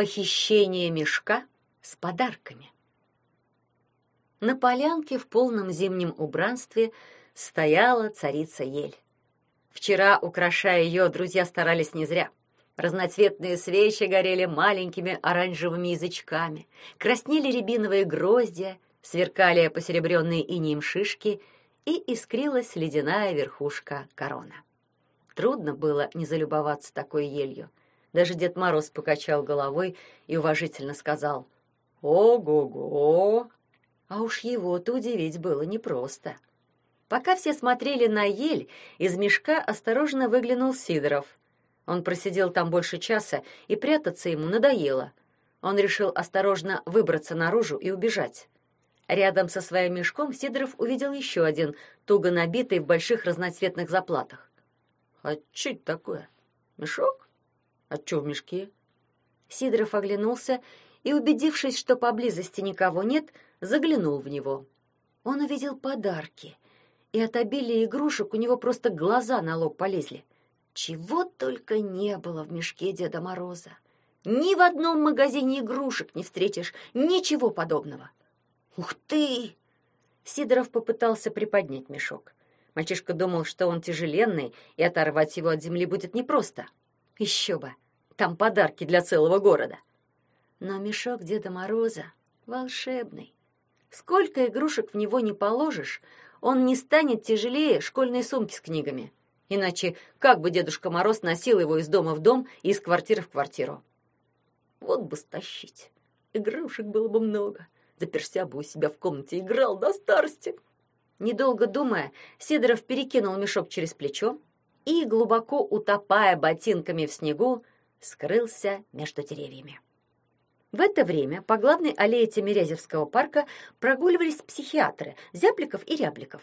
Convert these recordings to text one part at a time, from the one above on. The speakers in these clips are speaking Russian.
Похищение мешка с подарками. На полянке в полном зимнем убранстве стояла царица ель. Вчера, украшая ее, друзья старались не зря. Разноцветные свечи горели маленькими оранжевыми язычками, краснели рябиновые гроздья, сверкали посеребренные инеем шишки и искрилась ледяная верхушка корона. Трудно было не залюбоваться такой елью. Даже Дед Мороз покачал головой и уважительно сказал «Ого-го!» А уж его-то удивить было непросто. Пока все смотрели на ель, из мешка осторожно выглянул Сидоров. Он просидел там больше часа, и прятаться ему надоело. Он решил осторожно выбраться наружу и убежать. Рядом со своим мешком Сидоров увидел еще один, туго набитый в больших разноцветных заплатах. «А что это такое? Мешок? А что в мешке?» Сидоров оглянулся и, убедившись, что поблизости никого нет, заглянул в него. Он увидел подарки — и от обилия игрушек у него просто глаза на лоб полезли. Чего только не было в мешке Деда Мороза. Ни в одном магазине игрушек не встретишь ничего подобного. Ух ты! Сидоров попытался приподнять мешок. Мальчишка думал, что он тяжеленный, и оторвать его от земли будет непросто. Еще бы, там подарки для целого города. Но мешок Деда Мороза волшебный. Сколько игрушек в него не положишь, он не станет тяжелее школьной сумки с книгами. Иначе как бы Дедушка Мороз носил его из дома в дом и из квартиры в квартиру? Вот бы стащить. Игрушек было бы много. Заперся бы у себя в комнате, играл до старости. Недолго думая, Сидоров перекинул мешок через плечо и, глубоко утопая ботинками в снегу, скрылся между деревьями. В это время по главной аллее Тимирязевского парка прогуливались психиатры Зябликов и Рябликов.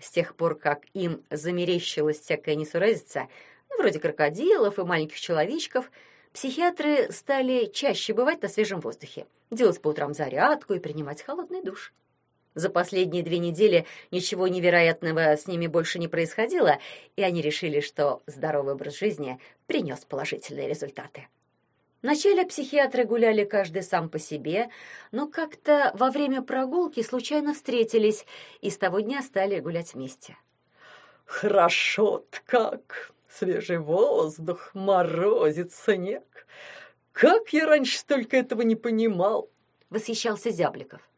С тех пор, как им замерещилась всякая несуразица, ну, вроде крокодилов и маленьких человечков, психиатры стали чаще бывать на свежем воздухе, делать по утрам зарядку и принимать холодный душ. За последние две недели ничего невероятного с ними больше не происходило, и они решили, что здоровый образ жизни принес положительные результаты. Вначале психиатры гуляли каждый сам по себе, но как-то во время прогулки случайно встретились и с того дня стали гулять вместе. «Хорошо-то как! Свежий воздух, морозит снег! Как я раньше только этого не понимал!» — восхищался Зябликов.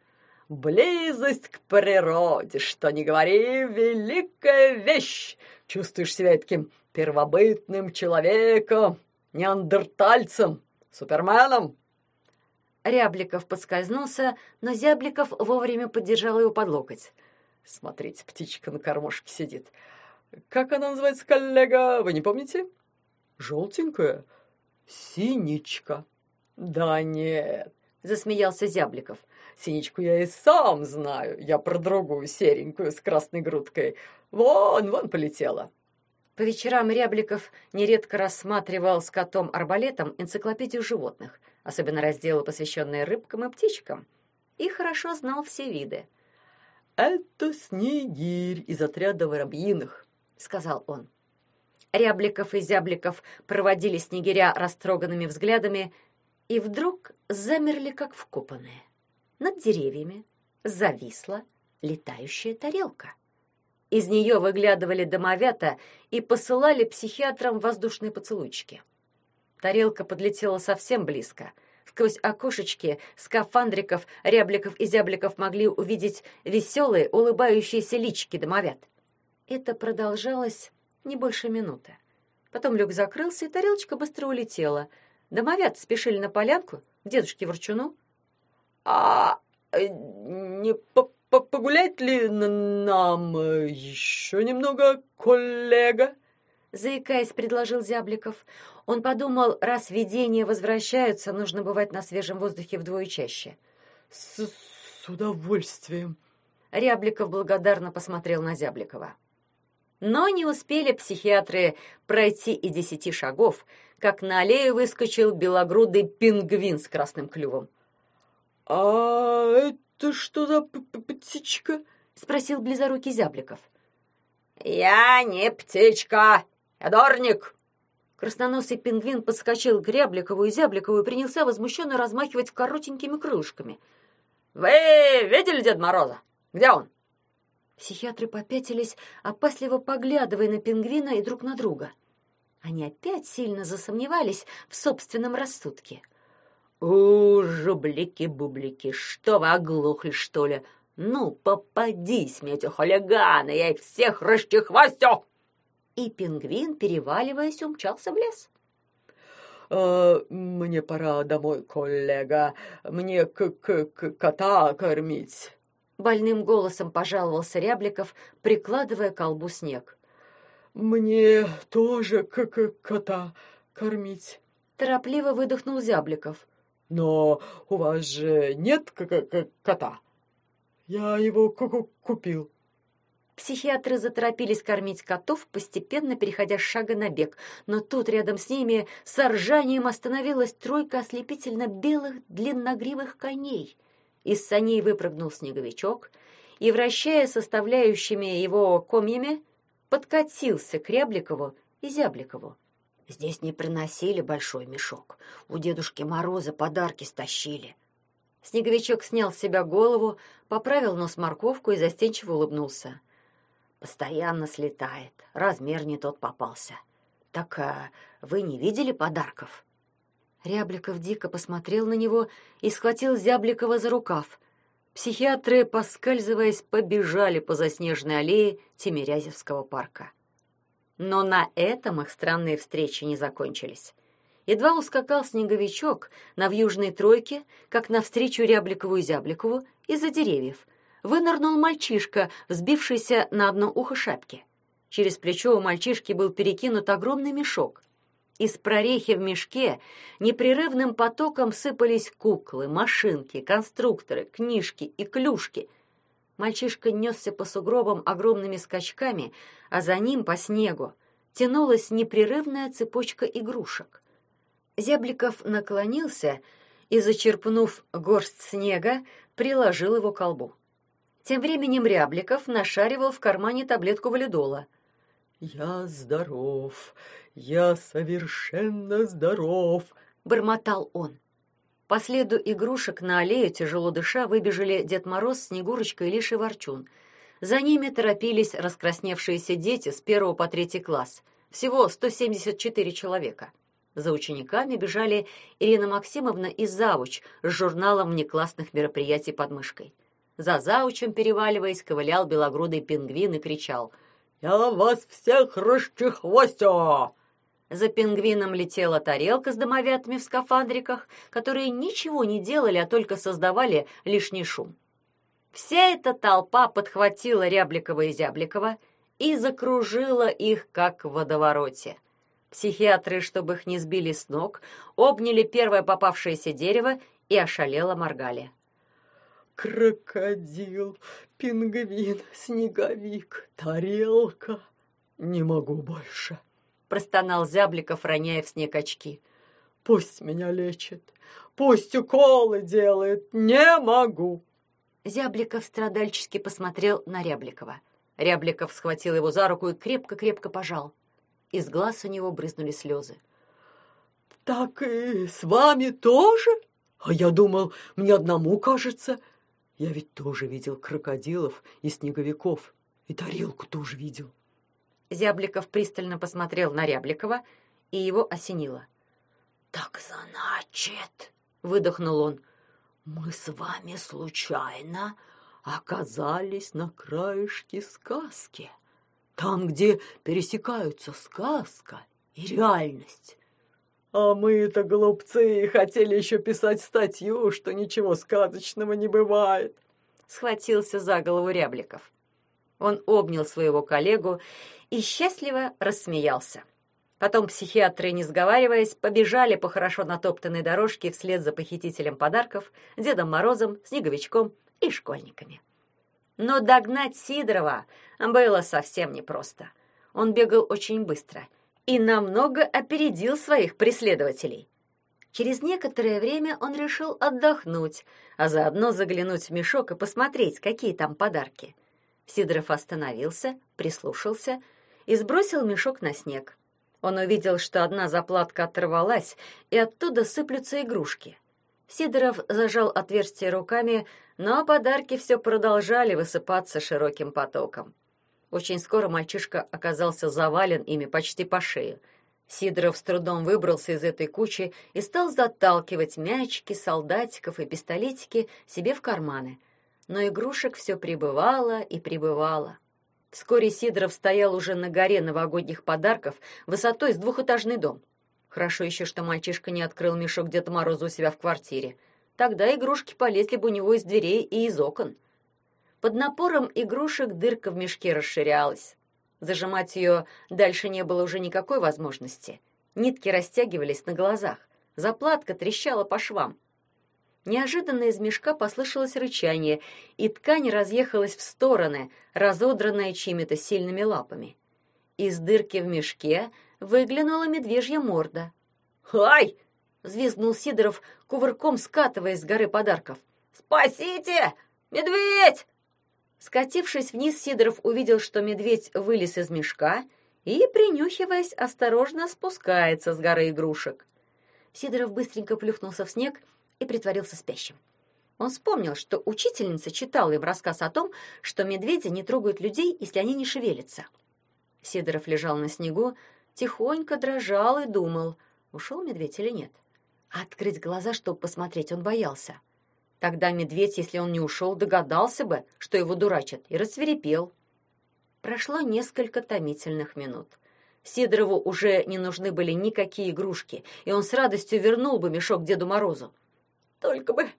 «Близость к природе, что не говори, великая вещь! Чувствуешь себя таким первобытным человеком, неандертальцем!» Суперменом!» Рябликов подскользнулся, но Зябликов вовремя поддержал его под локоть. «Смотрите, птичка на кормушке сидит. Как она называется, коллега, вы не помните?» «Желтенькая? Синичка». «Да нет», — засмеялся Зябликов. «Синичку я и сам знаю. Я про другую серенькую с красной грудкой. Вон, вон полетела». По вечерам Рябликов нередко рассматривал с котом-арбалетом энциклопедию животных, особенно разделы, посвященные рыбкам и птичкам, и хорошо знал все виды. «Это снегирь из отряда воробьиных», — сказал он. Рябликов и Зябликов проводили снегиря растроганными взглядами и вдруг замерли, как вкопанные. Над деревьями зависла летающая тарелка. Из нее выглядывали домовята и посылали психиатрам воздушные поцелуйчики. Тарелка подлетела совсем близко. Сквозь окошечки скафандриков, рябликов и зябликов могли увидеть веселые, улыбающиеся личики домовят. Это продолжалось не больше минуты. Потом люк закрылся, и тарелочка быстро улетела. Домовят спешили на полянку к дедушке Ворчуну. «А э, не по погулять ли нам еще немного, коллега?» Заикаясь, предложил Зябликов. Он подумал, раз видения возвращаются, нужно бывать на свежем воздухе вдвое чаще. «С, с удовольствием!» Рябликов благодарно посмотрел на Зябликова. Но не успели психиатры пройти и десяти шагов, как на аллею выскочил белогрудый пингвин с красным клювом. «А это «Это что за птичка?» — спросил близорукий Зябликов. «Я не птичка, я дорник!» Красноносый пингвин подскочил к Рябликову и Зябликову и принялся возмущенно размахивать коротенькими крылышками. «Вы видели Дед Мороза? Где он?» Психиатры попятились, опасливо поглядывая на пингвина и друг на друга. Они опять сильно засомневались в собственном рассудке. «У, жублики-бублики, что вы оглохли, что ли? Ну, попадись мне, эти хулиганы, я их всех расчехвостю!» И пингвин, переваливаясь, умчался в лес. «Э, «Мне пора домой, коллега. Мне к -к -к кота кормить». Больным голосом пожаловался Рябликов, прикладывая к колбу снег. «Мне тоже к -к кота кормить». Торопливо выдохнул Зябликов. «Но у вас же нет кота?» Я его купил. Психиатры заторопились кормить котов, постепенно переходя с шага на бег, но тут рядом с ними с ржанием остановилась тройка ослепительно белых длинногривых коней. Из саней выпрыгнул снеговичок и, вращая составляющими его комьями, подкатился к Рябликову и Зябликову. Здесь не приносили большой мешок. У Дедушки Мороза подарки стащили. Снеговичок снял с себя голову, поправил нос морковку и застенчиво улыбнулся. Постоянно слетает, размер не тот попался. Так а вы не видели подарков? Рябликов дико посмотрел на него и схватил Зябликова за рукав. Психиатры, поскальзываясь, побежали по заснеженной аллее Тимирязевского парка. Но на этом их странные встречи не закончились. Едва ускакал снеговичок на вьюжной тройке, как навстречу Рябликову и Зябликову из-за деревьев. Вынырнул мальчишка, взбившийся на одно ухо шапки. Через плечо у мальчишки был перекинут огромный мешок. Из прорехи в мешке непрерывным потоком сыпались куклы, машинки, конструкторы, книжки и клюшки. Мальчишка несся по сугробам огромными скачками, а за ним по снегу тянулась непрерывная цепочка игрушек. Зябликов наклонился и, зачерпнув горсть снега, приложил его к колбу. Тем временем Рябликов нашаривал в кармане таблетку валидола. «Я здоров, я совершенно здоров», — бормотал он. По следу игрушек на аллею, тяжело дыша, выбежали Дед Мороз, Снегурочка и Лиший Ворчун. За ними торопились раскрасневшиеся дети с первого по третий класс. Всего 174 человека. За учениками бежали Ирина Максимовна и Завуч с журналом внеклассных мероприятий под мышкой. За Завучем, переваливаясь, ковылял белогрудый пингвин и кричал «Я вас всех расчехвостю!» За пингвином летела тарелка с домовятами в скафандриках, которые ничего не делали, а только создавали лишний шум. Вся эта толпа подхватила Рябликова и Зябликова и закружила их, как в водовороте. Психиатры, чтобы их не сбили с ног, обняли первое попавшееся дерево и ошалело моргали. «Крокодил, пингвин, снеговик, тарелка. Не могу больше», — простонал Зябликов, роняя в снег очки. «Пусть меня лечит, пусть уколы делает, не могу». Зябликов страдальчески посмотрел на Рябликова. Рябликов схватил его за руку и крепко-крепко пожал. Из глаз у него брызнули слезы. «Так и с вами тоже? А я думал, мне одному кажется. Я ведь тоже видел крокодилов и снеговиков, и тарелку тоже видел». Зябликов пристально посмотрел на Рябликова, и его осенило. «Так значит», — выдохнул он, — «мы с вами случайно оказались на краешке сказки» там, где пересекаются сказка и реальность. А мы-то, глупцы, хотели еще писать статью, что ничего сказочного не бывает. Схватился за голову Рябликов. Он обнял своего коллегу и счастливо рассмеялся. Потом психиатры, не сговариваясь, побежали по хорошо натоптанной дорожке вслед за похитителем подарков, Дедом Морозом, Снеговичком и школьниками. Но догнать Сидорова было совсем непросто. Он бегал очень быстро и намного опередил своих преследователей. Через некоторое время он решил отдохнуть, а заодно заглянуть в мешок и посмотреть, какие там подарки. Сидоров остановился, прислушался и сбросил мешок на снег. Он увидел, что одна заплатка оторвалась, и оттуда сыплются игрушки. Сидоров зажал отверстие руками, но подарки все продолжали высыпаться широким потоком. Очень скоро мальчишка оказался завален ими почти по шею. Сидоров с трудом выбрался из этой кучи и стал заталкивать мячики, солдатиков и пистолетики себе в карманы. Но игрушек все прибывало и прибывало. Вскоре Сидоров стоял уже на горе новогодних подарков высотой с двухэтажный дом. Хорошо еще, что мальчишка не открыл мешок Деда Мороза у себя в квартире. Тогда игрушки полезли бы у него из дверей и из окон. Под напором игрушек дырка в мешке расширялась. Зажимать ее дальше не было уже никакой возможности. Нитки растягивались на глазах. Заплатка трещала по швам. Неожиданно из мешка послышалось рычание, и ткань разъехалась в стороны, разодранная чьими-то сильными лапами. Из дырки в мешке выглянула медвежья морда. «Ай!» — взвизгнул Сидоров, кувырком скатываясь с горы подарков. «Спасите! Медведь!» Скатившись вниз, Сидоров увидел, что медведь вылез из мешка и, принюхиваясь, осторожно спускается с горы игрушек. Сидоров быстренько плюхнулся в снег и притворился спящим. Он вспомнил, что учительница читала им рассказ о том, что медведи не трогают людей, если они не шевелятся. Сидоров лежал на снегу, тихонько дрожал и думал, ушел медведь или нет. Открыть глаза, чтобы посмотреть, он боялся. Тогда медведь, если он не ушел, догадался бы, что его дурачат, и рассверепел. Прошло несколько томительных минут. Сидорову уже не нужны были никакие игрушки, и он с радостью вернул бы мешок Деду Морозу. «Только бы,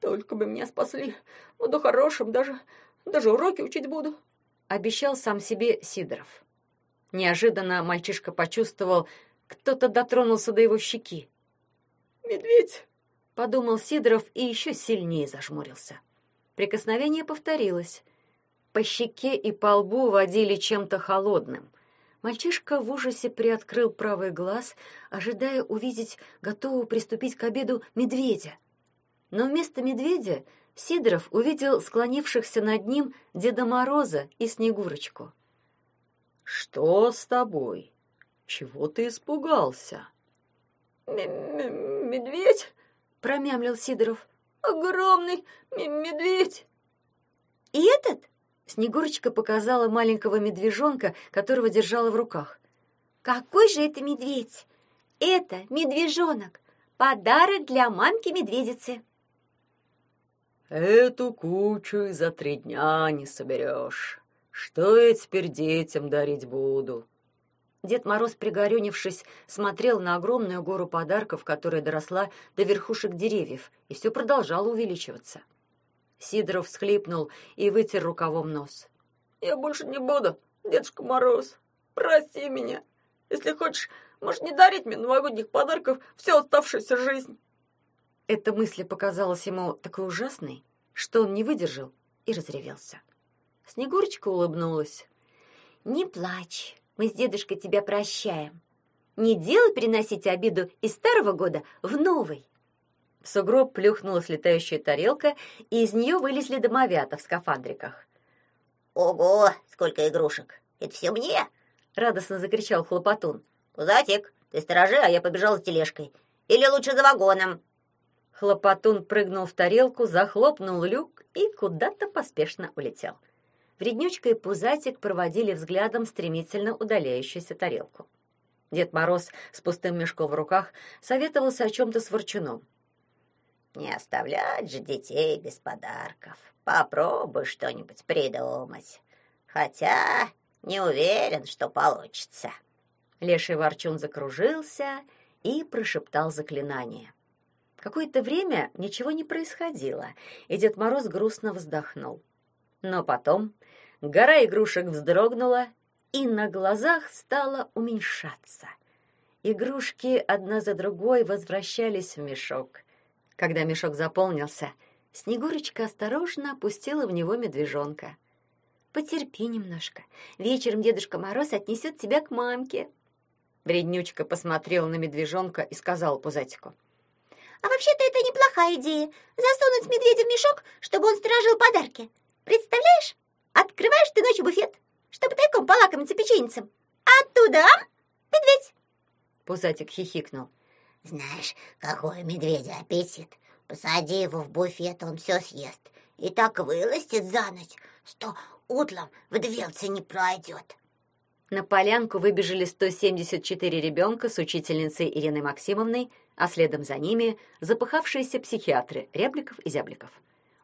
только бы меня спасли. Буду хорошим, даже, даже уроки учить буду», — обещал сам себе Сидоров. Неожиданно мальчишка почувствовал, кто-то дотронулся до его щеки. «Медведь!» подумал Сидоров и еще сильнее зажмурился. Прикосновение повторилось. По щеке и по лбу водили чем-то холодным. Мальчишка в ужасе приоткрыл правый глаз, ожидая увидеть готового приступить к обеду медведя. Но вместо медведя Сидоров увидел склонившихся над ним Деда Мороза и Снегурочку. «Что с тобой? Чего ты испугался?» «Медведь?» — промямлил Сидоров. «Огромный медведь!» «И этот?» — Снегурочка показала маленького медвежонка, которого держала в руках. «Какой же это медведь?» «Это медвежонок, подарок для мамки-медведицы». «Эту кучу и за три дня не соберешь. Что я теперь детям дарить буду?» Дед Мороз, пригорюнившись, смотрел на огромную гору подарков, которая доросла до верхушек деревьев, и все продолжало увеличиваться. Сидоров всхлипнул и вытер рукавом нос. «Я больше не буду, Дедушка Мороз. Прости меня. Если хочешь, можешь не дарить мне новогодних подарков всю оставшуюся жизнь». Эта мысль показалась ему такой ужасной, что он не выдержал и разревелся. Снегурочка улыбнулась. «Не плачь, мы с дедушкой тебя прощаем. Не дело переносить обиду из старого года в новый. В сугроб плюхнулась летающая тарелка, и из нее вылезли домовята в скафандриках. «Ого, сколько игрушек! Это все мне!» — радостно закричал Хлопотун. «Пузатик, ты сторожи, а я побежал за тележкой. Или лучше за вагоном!» Хлопотун прыгнул в тарелку, захлопнул люк и куда-то поспешно улетел. Вреднючка и Пузатик проводили взглядом стремительно удаляющуюся тарелку. Дед Мороз с пустым мешком в руках советовался о чем-то с Ворчуном. «Не оставлять же детей без подарков. Попробуй что-нибудь придумать. Хотя не уверен, что получится». Леший Ворчун закружился и прошептал заклинание. Какое-то время ничего не происходило, и Дед Мороз грустно вздохнул. Но потом гора игрушек вздрогнула и на глазах стала уменьшаться. Игрушки одна за другой возвращались в мешок. Когда мешок заполнился, Снегурочка осторожно опустила в него медвежонка. «Потерпи немножко. Вечером Дедушка Мороз отнесет тебя к мамке». Вреднючка посмотрела на медвежонка и сказала Пузатику. «А вообще-то это неплохая идея — засунуть медведя в мешок, чтобы он сторожил подарки. Представляешь? Открываешь ты ночью буфет, чтобы тайком полакомиться печеньцем. Оттуда медведь. Пузатик хихикнул. Знаешь, какой у медведя аппетит. Посади его в буфет, он все съест. И так выластет за ночь, что утром в дверце не пройдет. На полянку выбежали 174 ребенка с учительницей Ириной Максимовной, а следом за ними запыхавшиеся психиатры Рябликов и Зябликов.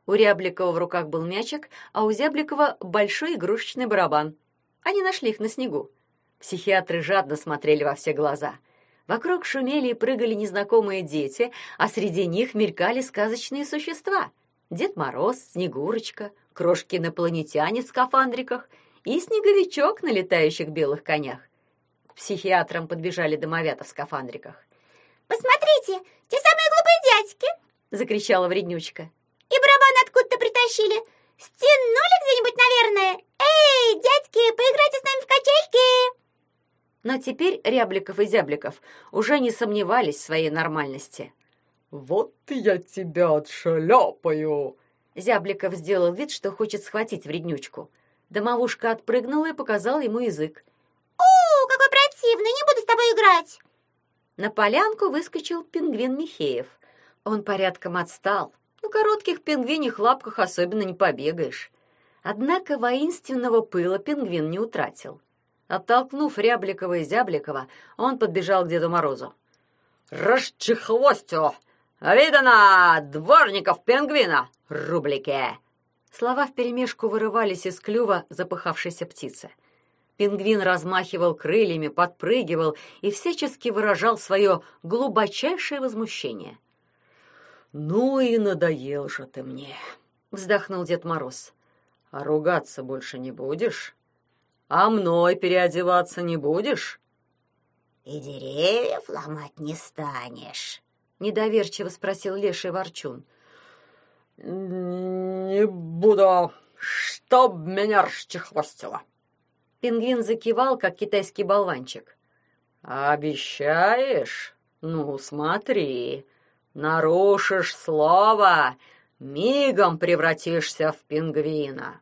У Рябликова в руках был мячик, а у Зябликова большой игрушечный барабан. Они нашли их на снегу. Психиатры жадно смотрели во все глаза. Вокруг шумели и прыгали незнакомые дети, а среди них мелькали сказочные существа. Дед Мороз, Снегурочка, крошки-инопланетяне в скафандриках и снеговичок на летающих белых конях. К психиатрам подбежали домовята в скафандриках. Посмотрите, те самые глупые дядьки. Закричала вреднючка. И барабан откуда-то притащили. Стянули где-нибудь, наверное. Эй, дядьки, поиграйте с нами в качельки. Но теперь Рябликов и Зябликов уже не сомневались в своей нормальности. «Вот я тебя отшаляпаю!» Зябликов сделал вид, что хочет схватить вреднючку. Домовушка отпрыгнула и показала ему язык. О, какой противный, не буду с тобой играть. На полянку выскочил пингвин Михеев. Он порядком отстал. На коротких пингвиньих лапках особенно не побегаешь. Однако воинственного пыла пингвин не утратил. Оттолкнув Рябликова и Зябликова, он подбежал к Деду Морозу. «Расчехвостю! Видано дворников пингвина, рублике!» Слова вперемешку вырывались из клюва запыхавшейся птицы. Пингвин размахивал крыльями, подпрыгивал и всячески выражал свое глубочайшее возмущение. «Ну и надоел же ты мне!» — вздохнул Дед Мороз. «А ругаться больше не будешь? А мной переодеваться не будешь?» И деревьев ломать не станешь. Недоверчиво спросил Леший Ворчун. «Не буду, чтоб меня расчехвостило!» Пингвин закивал, как китайский болванчик. «Обещаешь? Ну, смотри, нарушишь слово, мигом превратишься в пингвина!»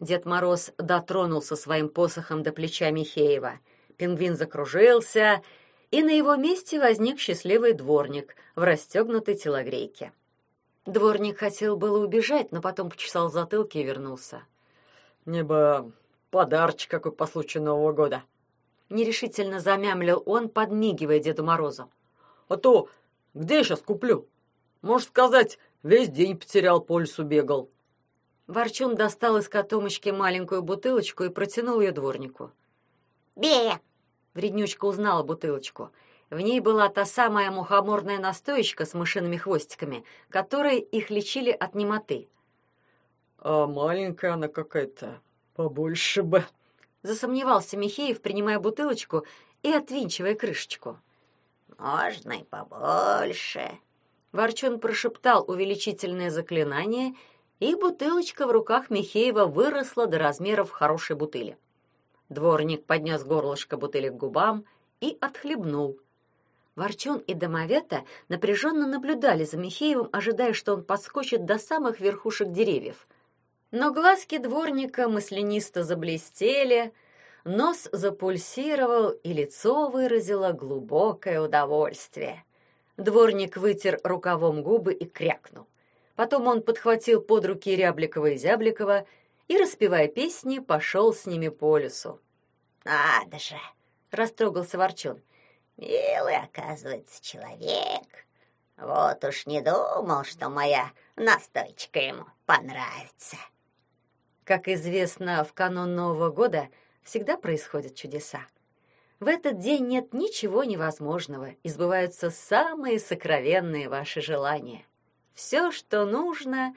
Дед Мороз дотронулся своим посохом до плеча Михеева. Пингвин закружился, и на его месте возник счастливый дворник в расстегнутой телогрейке. Дворник хотел было убежать, но потом почесал в затылке и вернулся. «Мне бы подарочек какой по случаю Нового года!» Нерешительно замямлил он, подмигивая Деду Морозу. «А то где я сейчас куплю? Можешь сказать, весь день потерял, по лесу бегал». Ворчун достал из котомочки маленькую бутылочку и протянул ее дворнику. Бе! Вреднючка узнала бутылочку. В ней была та самая мухоморная настоечка с мышиными хвостиками, которой их лечили от немоты. «А маленькая она какая-то, побольше бы», — засомневался Михеев, принимая бутылочку и отвинчивая крышечку. «Можно и побольше». Ворчун прошептал увеличительное заклинание, и бутылочка в руках Михеева выросла до размеров хорошей бутыли. Дворник поднес горлышко бутыли к губам и отхлебнул. Ворчун и Домовета напряженно наблюдали за Михеевым, ожидая, что он подскочит до самых верхушек деревьев. Но глазки дворника маслянисто заблестели, нос запульсировал, и лицо выразило глубокое удовольствие. Дворник вытер рукавом губы и крякнул. Потом он подхватил под руки Рябликова и Зябликова и, распевая песни, пошел с ними по лесу. «Надо же!» — растрогался Ворчун. «Милый, оказывается, человек. Вот уж не думал, что моя настойчика ему понравится». Как известно, в канун Нового года всегда происходят чудеса. В этот день нет ничего невозможного, и сбываются самые сокровенные ваши желания. Все, что нужно,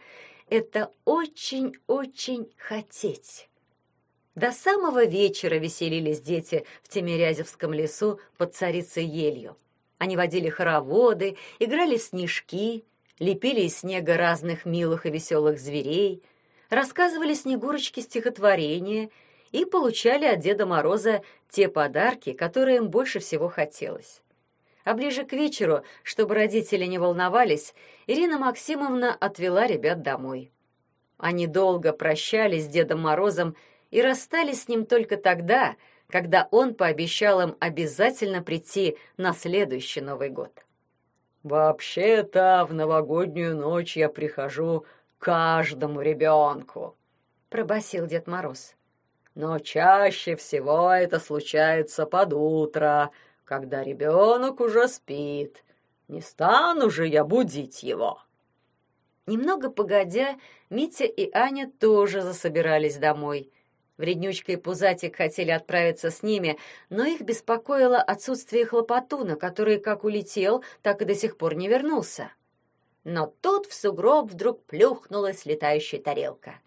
это очень-очень хотеть. До самого вечера веселились дети в Тимирязевском лесу под царицей елью. Они водили хороводы, играли в снежки, лепили из снега разных милых и веселых зверей, рассказывали Снегурочке стихотворения и получали от Деда Мороза те подарки, которые им больше всего хотелось. А ближе к вечеру, чтобы родители не волновались, Ирина Максимовна отвела ребят домой. Они долго прощались с Дедом Морозом и расстались с ним только тогда, когда он пообещал им обязательно прийти на следующий Новый год. «Вообще-то в новогоднюю ночь я прихожу каждому ребенку», — пробасил Дед Мороз. «Но чаще всего это случается под утро, когда ребенок уже спит. Не стану же я будить его». Немного погодя, Митя и Аня тоже засобирались домой — Вреднючка и Пузатик хотели отправиться с ними, но их беспокоило отсутствие хлопотуна, который как улетел, так и до сих пор не вернулся. Но тут в сугроб вдруг плюхнулась летающая тарелка.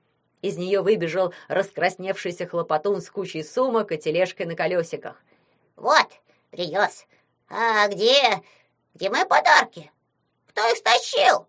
Из нее выбежал раскрасневшийся хлопотун с кучей сумок и тележкой на колесиках. «Вот, привез. А где... где мои подарки? Кто их стащил?»